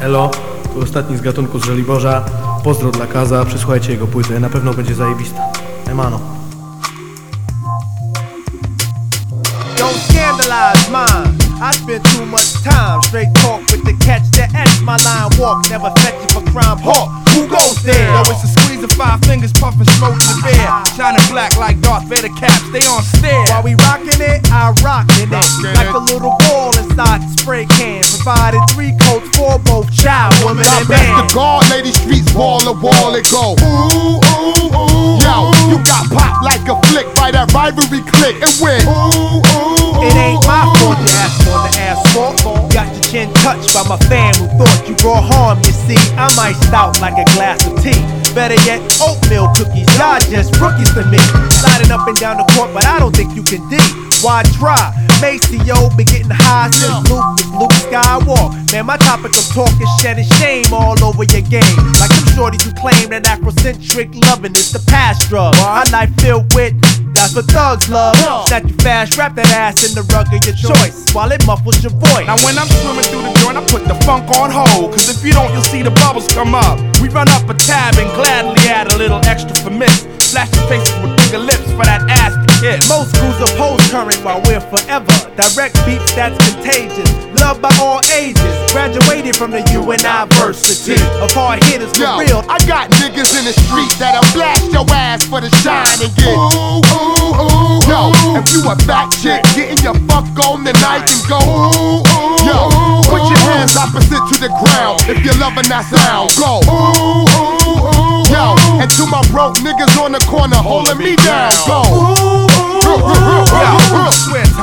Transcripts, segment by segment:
Elo, tu ostatni z gatunku z Żoliborza. Pozdro dla Kaza, przysłuchajcie jego płytę, na pewno będzie zajebista. Emano. Don't scandalize mine. I spend too much time straight talk with the catch that S. My line walk, never fetch it for crime. Hawk, who goes there? Yo, it's a squeeze of five fingers, puffing smoke to the beer. Shining black like Darth Vader caps, they on stare. While we rockin' it, I rockin' it. Like a little ball inside the spray can. Provided three coats streets wall to it go. Ooh, ooh, ooh. Yo, you got popped like a flick by that rivalry click and win. Ooh, ooh, ooh. It ain't my fault you asked on the asphalt. Got your chin touched by my fam who thought you brought harm. You see, I'm iced out like a glass of tea. Better yet, oatmeal cookies. Y'all just rookies to me. Sliding up and down the court, but I don't think you can D. Why try? Maseo been getting high since Luke was Luke Skywalk. Man, my topic of talk is shedding shame all over your game. Like some shorties who claim that Afrocentric loving is the past drug. My life filled with that's what thugs love. Snatch you fast, wrap that ass in the rug of your choice while it muffles your voice. Now when I'm swimming through the joint, I put the funk on hold. Cause if you don't, you'll see the bubbles come up. We run up a tab and gladly add a little current while we're forever. Direct beats that's contagious. Loved by all ages. Graduated from the university of hard hitters for Yo, real. I got niggas in the street that'll blast your ass for the shine and get ooh, ooh, ooh. Yo, if you a fat chick, getting your fuck on tonight and go ooh, ooh. Yo, put your hands opposite to the ground if you're loving that sound. Go ooh, ooh, ooh. Yo, and to my broke niggas on the corner holding me down. Go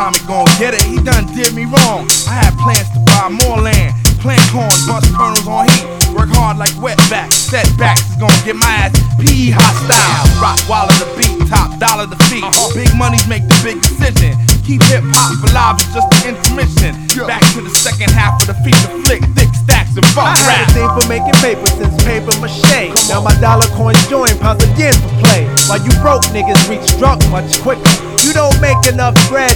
Tommy gon' get it. He done did me wrong. I had plans to buy more land, plant corn, bust kernels on heat. Work hard like wetbacks. Setbacks is gonna get my ass PE hostile. Rock while the beat, top dollar the feet. Uh-huh. Big money's make the big decision. Keep hip hop alive, it's just an intermission. Back to the second half of the feature flick, thick stacks and I funk had rap. a thing for making paper since paper mache. Now my dollar coins join pounds again for play. While you broke niggas reach drunk much quicker. You don't make enough bread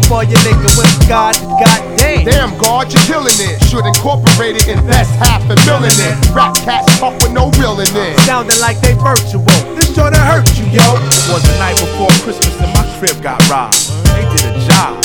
to soak up all your liquor with God to goddamn. Damn, God, you're killing it. Should incorporate it, invest half a million in it. Rap cats talk with no real in it. Sounding like they virtual. This sure to hurt you, yo. It was the night before Christmas and my crib got robbed. They did a job.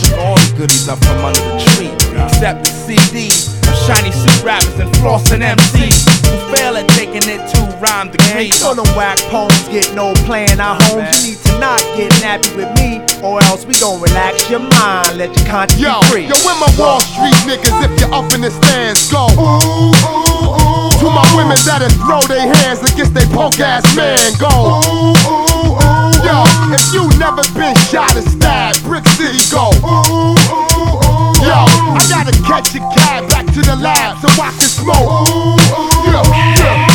Took all the goodies up from under the tree, except the CDs of shiny suit rappers and flossing MCs who fail at taking it to rhyme Man, degree. you know them whack poems get no playing our homes. You need to not get nappy with me, or else we gon' relax your mind, let your conscience Yo, be free. yo, where my Wall Street niggas if you're up in the stands, go. Ooh, ooh, ooh. To my women that'll throw their hands against they punk ass man, go. Ooh, ooh, ooh. Yo, if you never been shot or stabbed, Brick City, go. Ooh, ooh, ooh. Yo, I gotta catch a cab back to the lab so I can smoke. Ooh, ooh. Yeah, yeah, yeah. Yeah,